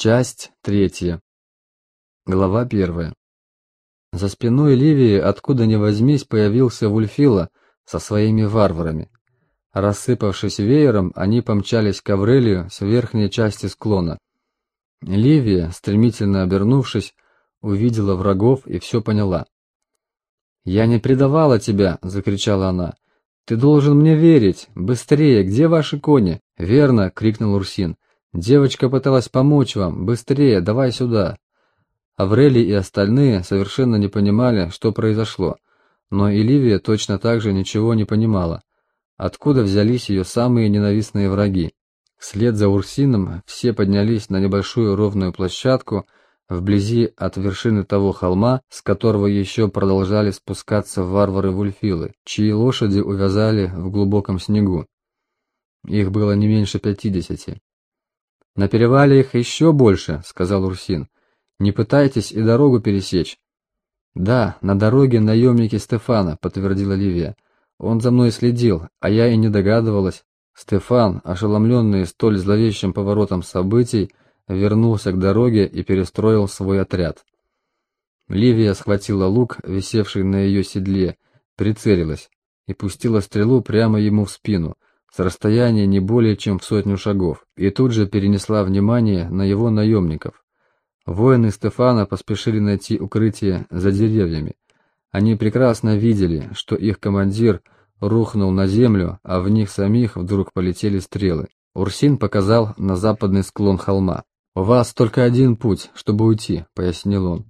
Часть третья. Глава первая. За спиной Ливии, откуда ни возьмись, появился Вульфила со своими варварами. Рассыпавшись веером, они помчались к Аврелию с верхней части склона. Ливия, стремительно обернувшись, увидела врагов и все поняла. «Я не предавала тебя!» — закричала она. «Ты должен мне верить! Быстрее! Где ваши кони?» «Верно!» — крикнул Урсин. Девочка пыталась помочь вам. Быстрее, давай сюда. Аврелий и остальные совершенно не понимали, что произошло, но и Ливия точно так же ничего не понимала. Откуда взялись ее самые ненавистные враги? Вслед за Урсином все поднялись на небольшую ровную площадку вблизи от вершины того холма, с которого еще продолжали спускаться варвары-вульфилы, чьи лошади увязали в глубоком снегу. Их было не меньше пятидесяти. «На перевале их еще больше», — сказал Урсин. «Не пытайтесь и дорогу пересечь». «Да, на дороге наемники Стефана», — подтвердила Ливия. «Он за мной следил, а я и не догадывалась». Стефан, ошеломленный столь зловещим поворотом событий, вернулся к дороге и перестроил свой отряд. Ливия схватила лук, висевший на ее седле, прицелилась и пустила стрелу прямо ему в спину — с расстояния не более чем в сотню шагов, и тут же перенесла внимание на его наемников. Воины Стефана поспешили найти укрытие за деревьями. Они прекрасно видели, что их командир рухнул на землю, а в них самих вдруг полетели стрелы. Урсин показал на западный склон холма. «У вас только один путь, чтобы уйти», — пояснил он.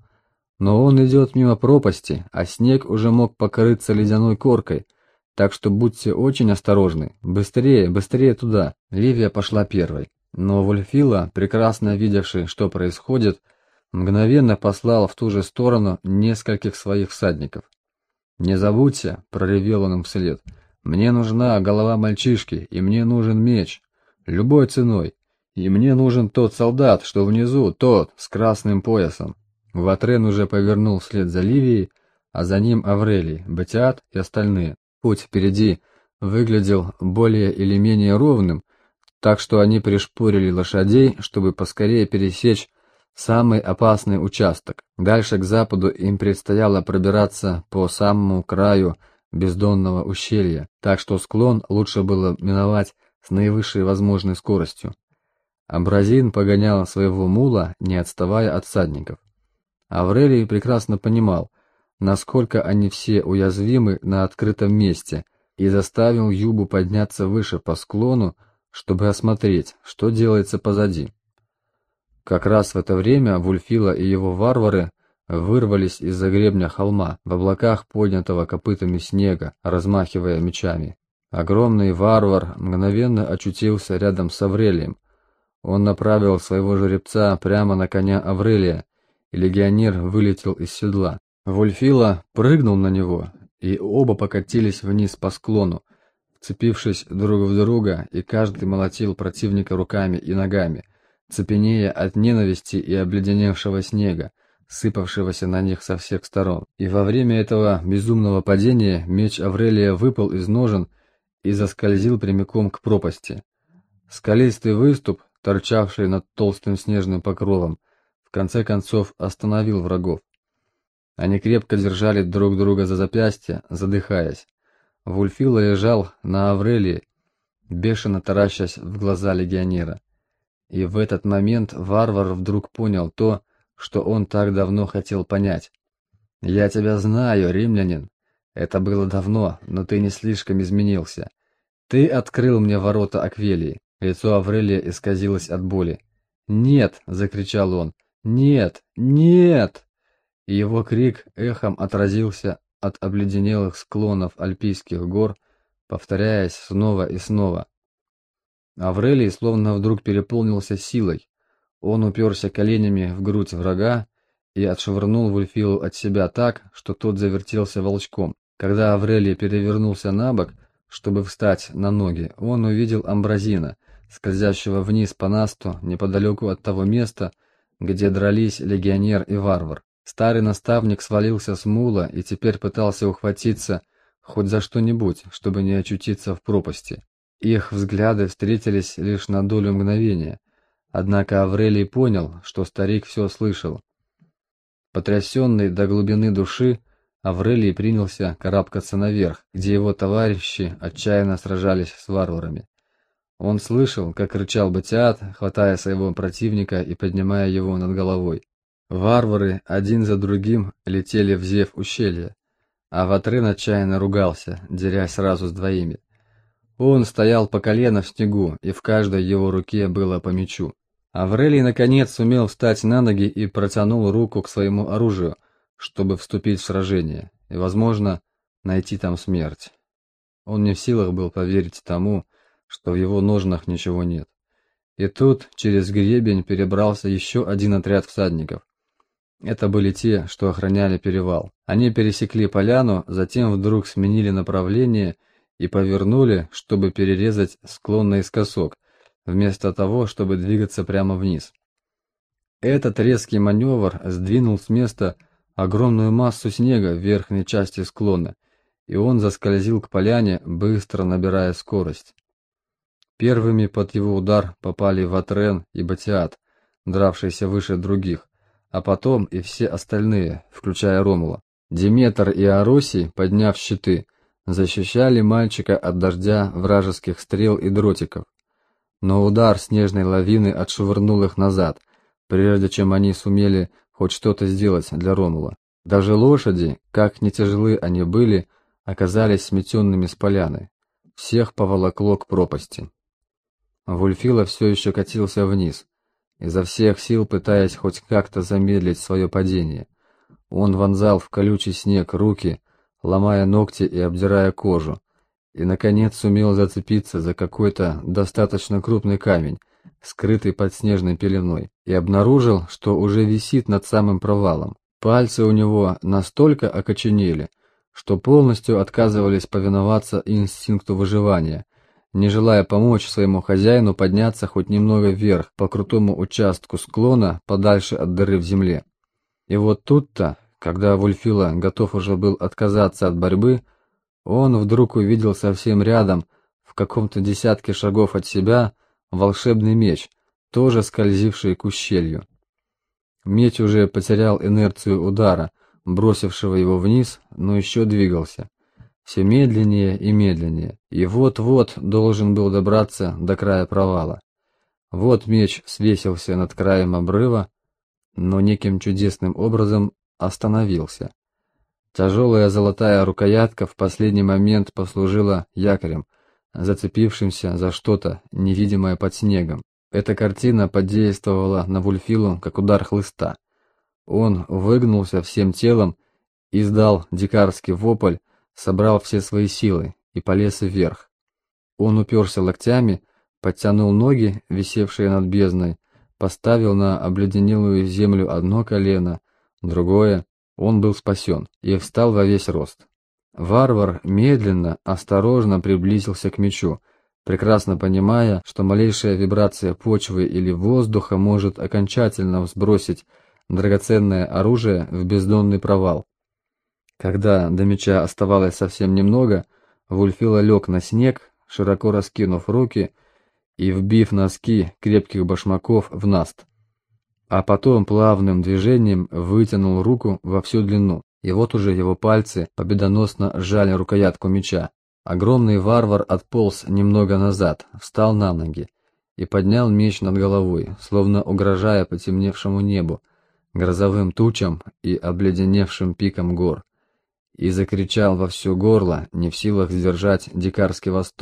«Но он идет мимо пропасти, а снег уже мог покрыться ледяной коркой, так что будьте очень осторожны. Быстрее, быстрее туда. Ливия пошла первой. Но Вольфила, прекрасно видевший, что происходит, мгновенно послал в ту же сторону нескольких своих всадников. «Не забудьте», — проревел он им вслед, — «мне нужна голова мальчишки, и мне нужен меч. Любой ценой. И мне нужен тот солдат, что внизу, тот, с красным поясом». Ватрен уже повернул вслед за Ливией, а за ним Аврелий, Батиат и остальные. Путь впереди выглядел более или менее ровным, так что они пришпорили лошадей, чтобы поскорее пересечь самый опасный участок. Дальше к западу им предстояло пробираться по самому краю бездонного ущелья, так что склон лучше было миновать с наивысшей возможной скоростью. Абразин погонял своего мула, не отставая от всадников. Аврелий прекрасно понимал, насколько они все уязвимы на открытом месте, и заставил Юбу подняться выше по склону, чтобы осмотреть, что делается позади. Как раз в это время Вульфила и его варвары вырвались из-за гребня холма, в облаках поднятого копытами снега, размахивая мечами. Огромный варвар мгновенно очутился рядом с Аврелием. Он направил своего жеребца прямо на коня Аврелия, и легионер вылетел из седла. Вольфила прыгнул на него, и оба покатились вниз по склону, вцепившись друг в друга, и каждый молотил противника руками и ногами, цепенея от ненависти и обледеневшего снега, сыпавшегося на них со всех сторон. И во время этого безумного падения меч Аврелия выпал из ножен и заскользил прямиком к пропасти. Скалистый выступ, торчавший над толстым снежным покровом, в конце концов остановил врагов. Они крепко держали друг друга за запястья, задыхаясь. Вульфила лежал на Аврелии, бешено таращась в глаза легионера. И в этот момент варвар вдруг понял то, что он так давно хотел понять. «Я тебя знаю, римлянин. Это было давно, но ты не слишком изменился. Ты открыл мне ворота Аквелии». Лицо Аврелия исказилось от боли. «Нет!» — закричал он. «Нет! Нет!» Его крик эхом отразился от обледенелых склонов Альпийских гор, повторяясь снова и снова. Аврелий словно вдруг переполнился силой. Он уперся коленями в грудь врага и отшвырнул Вульфилу от себя так, что тот завертелся волчком. Когда Аврелий перевернулся на бок, чтобы встать на ноги, он увидел Амбразина, скользящего вниз по насту неподалеку от того места, где дрались легионер и варвар. Старый наставник свалился с мула и теперь пытался ухватиться хоть за что-нибудь, чтобы не очутиться в пропасти. Их взгляды встретились лишь на долю мгновения. Однако Аврелий понял, что старик все слышал. Потрясенный до глубины души, Аврелий принялся карабкаться наверх, где его товарищи отчаянно сражались с варварами. Он слышал, как рычал Батиат, хватая своего противника и поднимая его над головой. Варвары один за другим летели в зев ущелья, а Ватрен отчаянно ругался, дерясь сразу с двоими. Он стоял по колено в снегу, и в каждой его руке было по мечу. Аврелий наконец сумел встать на ноги и протянул руку к своему оружию, чтобы вступить в сражение и, возможно, найти там смерть. Он не в силах был поверить тому, что в его ножнах ничего нет. И тут через гребень перебрался еще один отряд всадников. Это были те, что охраняли перевал. Они пересекли поляну, затем вдруг сменили направление и повернули, чтобы перерезать склон наискосок, вместо того, чтобы двигаться прямо вниз. Этот резкий маневр сдвинул с места огромную массу снега в верхней части склона, и он заскользил к поляне, быстро набирая скорость. Первыми под его удар попали Ватрен и Батиат, дравшиеся выше других, а потом и все остальные, включая Ромула. Диметр и Аросий, подняв щиты, защищали мальчика от дождя вражеских стрел и дротиков. Но удар снежной лавины отшвырнул их назад, прежде чем они сумели хоть что-то сделать для Ромула. Даже лошади, как не тяжелы они были, оказались сметенными с поляны. Всех поволокло к пропасти. Вульфила все еще катился вниз, изо всех сил пытаясь хоть как-то замедлить свое падение. Он вонзал в колючий снег руки, ломая ногти и обдирая кожу, и, наконец, сумел зацепиться за какой-то достаточно крупный камень, скрытый под снежной пеленой, и обнаружил, что уже висит над самым провалом. Пальцы у него настолько окоченели, что полностью отказывались повиноваться инстинкту выживания, не желая помочь своему хозяину подняться хоть немного вверх по крутому участку склона подальше от дыры в земле. И вот тут-то, когда Вульфила готов уже был отказаться от борьбы, он вдруг увидел совсем рядом, в каком-то десятке шагов от себя, волшебный меч, тоже скользивший к ущелью. Меч уже потерял инерцию удара, бросившего его вниз, но еще двигался все медленнее и медленнее, и вот-вот должен был добраться до края провала. Вот меч свесился над краем обрыва, но неким чудесным образом остановился. Тяжелая золотая рукоятка в последний момент послужила якорем, зацепившимся за что-то, невидимое под снегом. Эта картина подействовала на Вульфилу, как удар хлыста. Он выгнулся всем телом, издал дикарский вопль, собрал все свои силы и полез вверх. Он уперся локтями, подтянул ноги, висевшие над бездной, поставил на обледенелую землю одно колено, другое. Он был спасен и встал во весь рост. Варвар медленно, осторожно приблизился к мечу, прекрасно понимая, что малейшая вибрация почвы или воздуха может окончательно сбросить драгоценное оружие в бездонный провал. Когда до меча оставалось совсем немного, Вульфила лег на снег, широко раскинув руки и вбив носки крепких башмаков в наст. А потом плавным движением вытянул руку во всю длину, и вот уже его пальцы победоносно сжали рукоятку меча. Огромный варвар отполз немного назад, встал на ноги и поднял меч над головой, словно угрожая потемневшему небу, грозовым тучам и обледеневшим пикам гор и закричал во все горло, не в силах сдержать дикарский восторг.